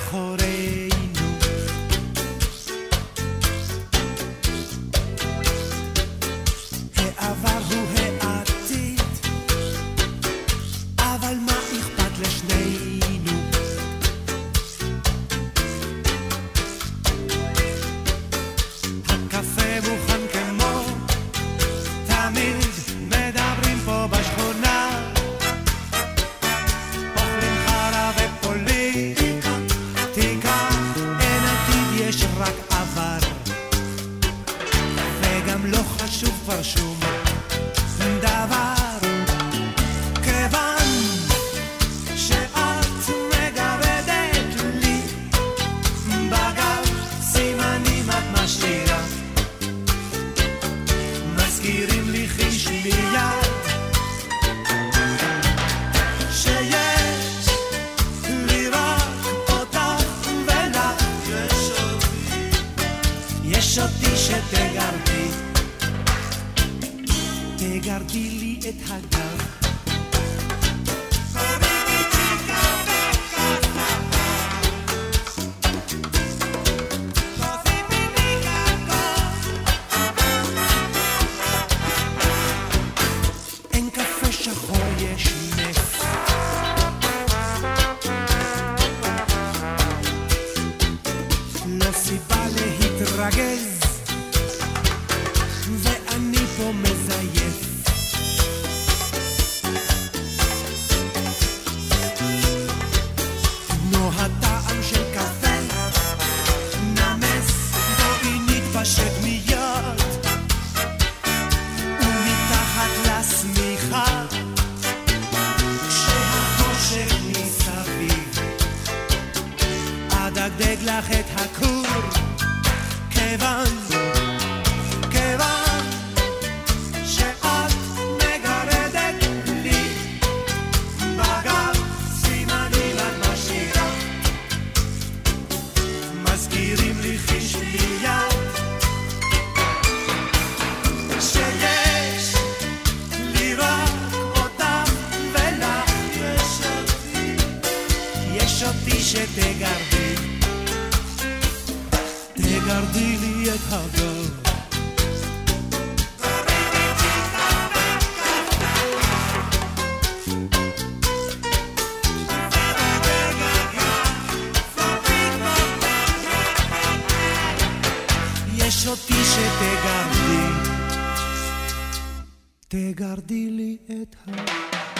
mejoré עבר וגם לא חשוב כבר שום דבר. כיוון שאת מגרדת לי בגב סימנים את משאירה. מזכירים לי חיש מיד תגרדי לי את הגב. לא סיבה להתרגז, אדגדג לך את הכור. כיוון, תגרדי לי את הגב. יש אותי שתגרדי, תגרדי לי את ה...